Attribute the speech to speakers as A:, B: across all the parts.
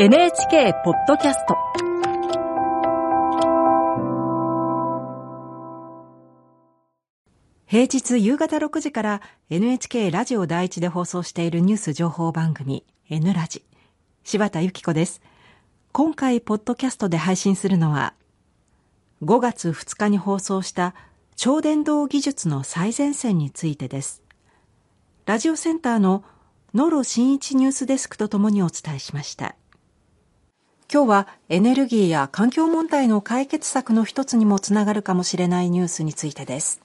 A: NHK ポッドキャスト。平日夕方6時から NHK ラジオ第一で放送しているニュース情報番組 N ラジ。柴田由紀子です。今回ポッドキャストで配信するのは5月2日に放送した超電導技術の最前線についてです。ラジオセンターの野呂真一ニュースデスクとともにお伝えしました。今日はエネルギーや環境問題の解決策の一つにもつながるかもしれないニュースについてです。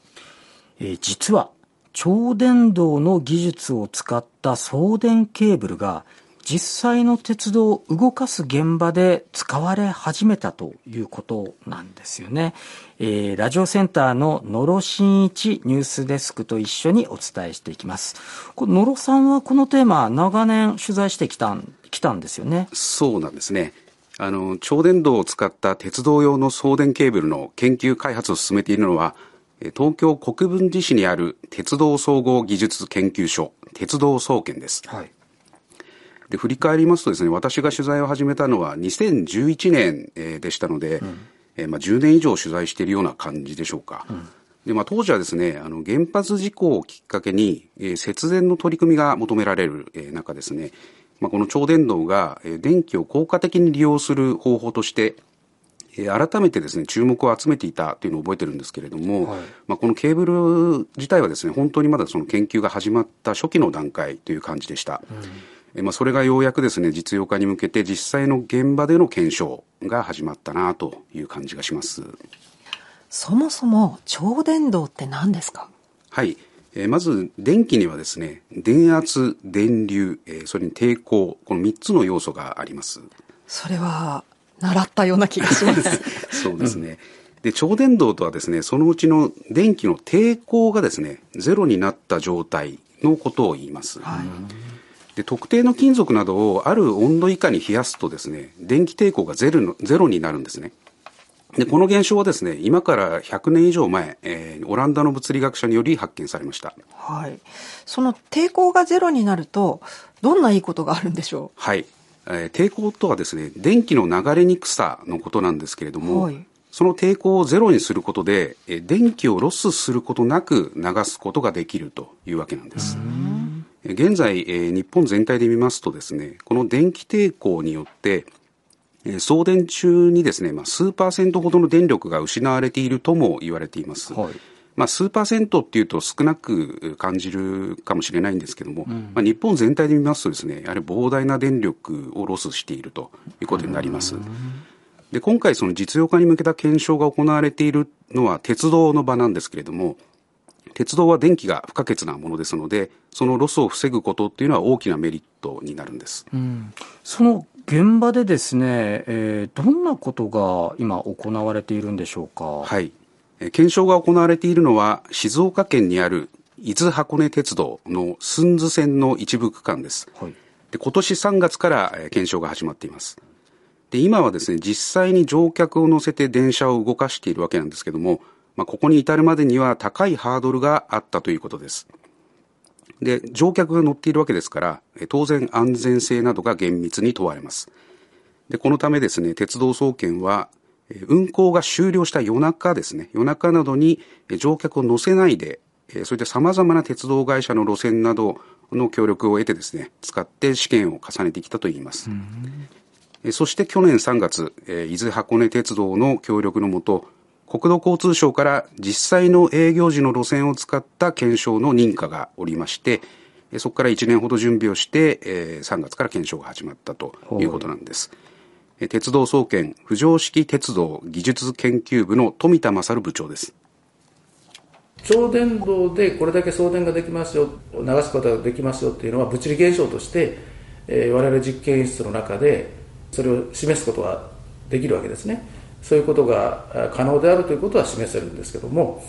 B: えー、実は超電導の技術を使った送電ケーブルが実際の鉄道を動かす現場で使われ始めたということなんですよね。えー、ラジオセンターの野呂真一ニュースデスクと一緒にお伝えしていきます。こ野呂さんはこのテーマ長年取材してきたん来たんですよね。
C: そうなんですね。あの、超電導を使った鉄道用の送電ケーブルの研究開発を進めているのは、東京国分寺市にある鉄道総合技術研究所、鉄道総研です。はい。で、振り返りますとですね、私が取材を始めたのは2011年、えー、でしたので、うん、えー、まあ、10年以上取材しているような感じでしょうか。うんで、まあ、当時はですね、あの、原発事故をきっかけに、えー、節電の取り組みが求められる、えー、中ですね、まあ、この超電導が電気を効果的に利用する方法として、改めてですね、注目を集めていたというのを覚えてるんですけれども、はい、まあ、このケーブル自体はですね、本当にまだその研究が始まった初期の段階という感じでした。うん、まあ、それがようやくですね、実用化に向けて実際の現場での検証が始まったなという感じがします。
A: そもそも超電導って何ですか？
C: はい。えー、まず電気にはですね電圧電流、えー、それに抵抗この3つの要素があります。
A: それは習ったような気がします。
C: そうですね、で超電導とはですねそのうちの電気の抵抗がですねゼロになった状態のことを言います、はい、で特定の金属などをある温度以下に冷やすとですね電気抵抗がゼロのゼロになるんですねで、この現象はですね、今から100年以上前、えー、オランダの物理学者により発見されました。
A: はい。その抵抗がゼロになると、どんないいことがあるんでしょ
C: う？はい。えー、抵抗とはですね、電気の流れにくさのことなんですけれども、はい、その抵抗をゼロにすることで、えー、電気をロスすることなく流すことができるというわけなんです。現在、えー、日本全体で見ますとですね、この電気抵抗によって、送電中にですね、まあ、数パーセントほどの電力が失われているとも言われています。はい、まあ、数パーセントっていうと少なく感じるかもしれないんですけども、うん、まあ、日本全体で見ますとですね、やはり膨大な電力をロスしているということになります。で、今回その実用化に向けた検証が行われているのは鉄道の場なんですけれども、鉄道は電気が不可欠なものですので、そのロスを防ぐことっていうのは大きなメリットになるんです。うん、
B: その現場でですね、えー、どんなことが今行われているんでしょうか？
C: はい。検証が行われているのは、静岡県にある伊豆箱根鉄道の寸津線の一部区間です。はい、で今年3月から検証が始まっています。で、今はですね、実際に乗客を乗せて電車を動かしているわけなんですけども、まあ、ここに至るまでには高いハードルがあったということです。で、乗客が乗っているわけですから、当然安全性などが厳密に問われます。で、このためですね、鉄道総研は、運行が終了した夜中ですね、夜中などに乗客を乗せないで、それで様々な鉄道会社の路線などの協力を得てですね、使って試験を重ねてきたといいます。そして去年3月、伊豆箱根鉄道の協力のもと、国土交通省から実際の営業時の路線を使った検証の認可がおりまして、そこから1年ほど準備をして、3月から検証が始まったということなんです。鉄道総研浮上式鉄道技術研究部の富田勝部長です。
D: 超電導でこれだけ送電ができますよ、流すことができますよっていうのは物理現象として、えー、我々実験室の中でそれを示すことができるわけですね。そういうことが可能であるということは示せるんですけども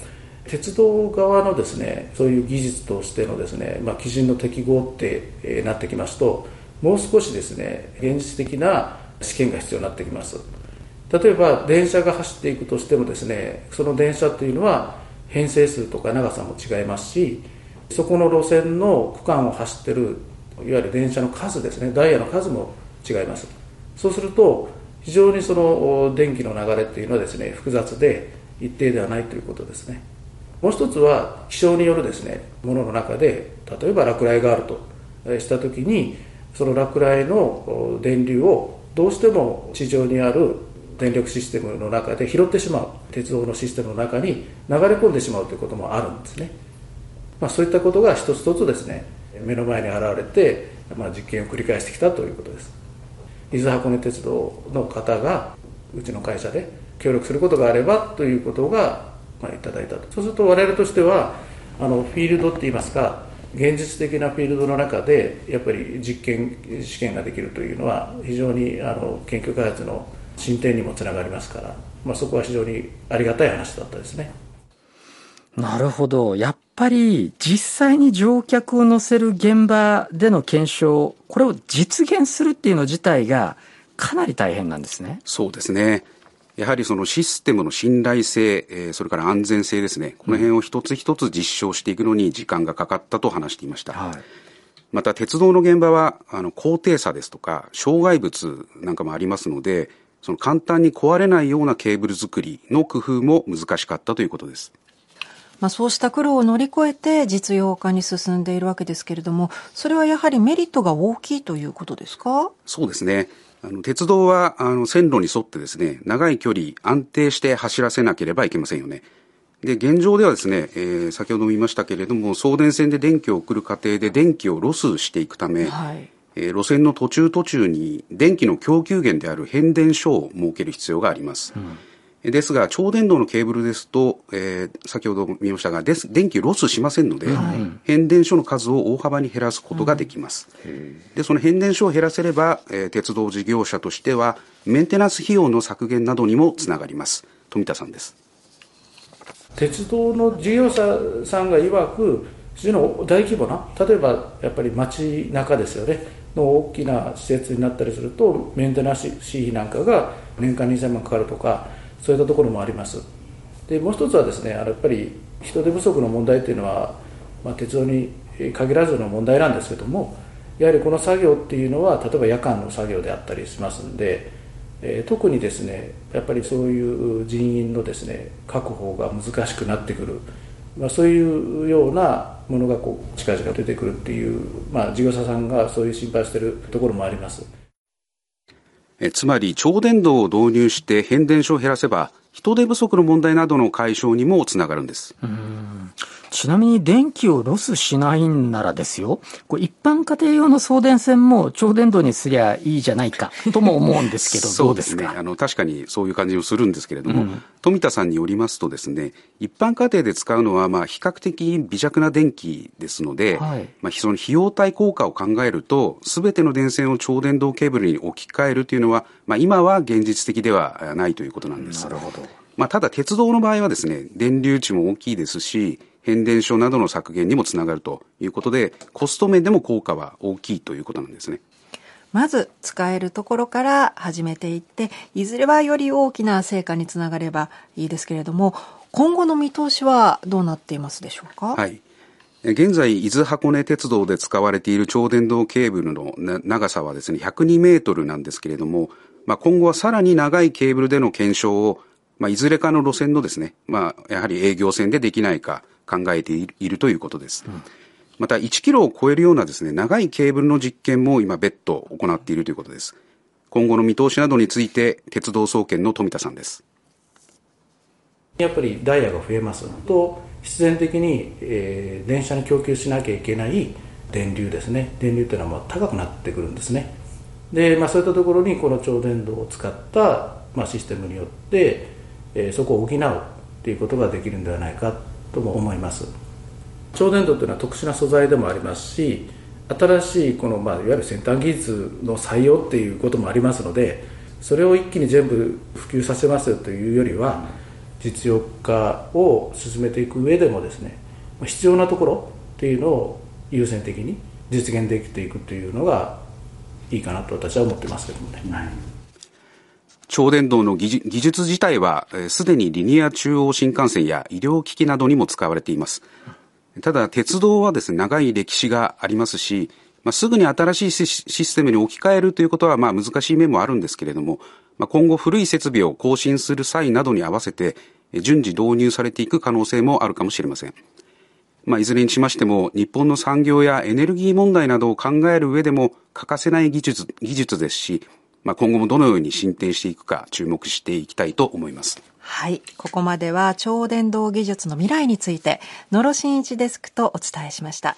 D: 鉄道側のですねそういう技術としてのですね、まあ、基準の適合ってなってきますともう少しですね現実的な試験が必要になってきます。例えば電車が走っていくとしてもですねその電車というのは編成数とか長さも違いますしそこの路線の区間を走ってるいわゆる電車の数ですねダイヤの数も違います。そうすると非常にその電気の流れっていうのはですね複雑で一定ではないということですね。もう一つは気象によるですねものの中で例えば落雷があるとした時にその落雷の電流をどうしても地上にある電力システムの中で拾ってしまう鉄道のシステムの中に流れ込んでしまうということもあるんですね、まあ、そういったことが一つ一つですね目の前に現れて、まあ、実験を繰り返してきたということです。伊豆箱根鉄道の方がうちの会社で協力することがあればということが、まあ、いただいたとそうすると我々としてはあのフィールドっていいますか現実的なフィールドの中でやっぱり実験試験ができるというのは非常にあの研究開発の進展にもつながりますから、まあ、そこは非常にありがたい話だったですね。
B: なるほど。やっぱり実際に乗客を乗せる現場での検証、これを実現するっていうの自体がかなり大変なんですね。
C: そうですね。やはりそのシステムの信頼性、えー、それから安全性ですね、この辺を一つ一つ実証していくのに時間がかかったと話していました。はい、また、鉄道の現場は、あの、高低差ですとか、障害物なんかもありますので、その簡単に壊れないようなケーブル作りの工夫も難しかったということです。
A: まあ、そうした苦労を乗り越えて実用化に進んでいるわけですけれども、それはやはりメリットが大きいということですか？
C: そうですね。あの、鉄道は、あの、線路に沿ってですね、長い距離安定して走らせなければいけませんよね。で、現状ではですね、えー、先ほども言いましたけれども、送電線で電気を送る過程で電気をロスしていくため、はい、えー、路線の途中途中に電気の供給源である変電所を設ける必要があります。うんですが、超電導のケーブルですと、えー、先ほど見ましたがです、電気ロスしませんので、はい、変電所の数を大幅に減らすことができます。うん、で、その変電所を減らせれば、えー、鉄道事業者としては、メンテナンス費用の削減などにもつながります。富田さんです。
D: 鉄道の事業者さんが曰く、非常に大規模な、例えばやっぱり街中ですよね、の大きな施設になったりすると、メンテナンス費なんかが年間2000万かかるとか、そういったところもありますでもう一つはですねあのやっぱり人手不足の問題っていうのは、まあ、鉄道に限らずの問題なんですけどもやはりこの作業っていうのは例えば夜間の作業であったりしますんで、えー、特にですねやっぱりそういう人員のですね確保が難しくなってくる、まあ、そういうようなものがこう近々出てくるっていう、まあ、事業者さんがそういう心配してるところもあります。
C: つまり超電導を導入して変電所を減らせば人手不足の問題などの解消にもつながるんです。
B: ちなみに電気をロスしないんならですよ、こ一般家庭用の送電線も超電導にすりゃいいじゃないか とも思うんですけど、どうですか？
C: ねあの確かにそういう感じをするんですけれども、うん、富田さんによりますとですね、一般家庭で使うのはまあ比較的微弱な電気ですので、はい、まあ、その費用対効果を考えると、すべての電線を超電導ケーブルに置き換えるというのは、まあ、今は現実的ではないということなんです。
B: なるほど。
C: まあ、ただ鉄道の場合はですね、電流値も大きいですし、変電所などの削減にもつながるということで、コスト面でも効果は大きいということなんですね。
A: まず使えるところから始めていって、いずれはより大きな成果につながればいいですけれども、今後の見通しはどうなっていますでしょうか？
C: はい。現在、伊豆箱根鉄道で使われている超電導ケーブルの長さはですね、102メートルなんですけれども、まあ、今後はさらに長いケーブルでの検証を、まあ、いずれかの路線のですね、まあ、やはり営業線でできないか、考えているということです。うんまた1キロを超えるようなですね、長いケーブルの実験も今別途行っているということです。今後の見通しなどについて、鉄道総研の富田さんです。
D: やっぱりダイヤが増えますと、必然的に、えー、電車に供給しなきゃいけない電流ですね。電流というのはもう高くなってくるんですね。で、まあそういったところにこの超電導を使った、まあ、システムによって、えー、そこを補うということができるんではないかとも思います超電導というのは特殊な素材でもありますし新しいこの、まあ、いわゆる先端技術の採用っていうこともありますのでそれを一気に全部普及させますよというよりは実用化を進めていく上でもですね必要なところっていうのを優先的に実現できていくというのがいいかなと私は思ってますけどもね。はい
C: 超電導の技術自体は、すでにリニア中央新幹線や医療機器などにも使われています。ただ、鉄道はですね、長い歴史がありますし、まあ、すぐに新しいシステムに置き換えるということはまあ難しい面もあるんですけれども、まあ、今後古い設備を更新する際などに合わせて順次導入されていく可能性もあるかもしれません。まあ、いずれにしましても日本の産業やエネルギー問題などを考える上でも欠かせない技術技術ですし、まあ、今後もどのように進展していくか注目していきたいと思います。
A: はい。ここまでは超電導技術の未来について、野呂真一デスクとお伝えしました。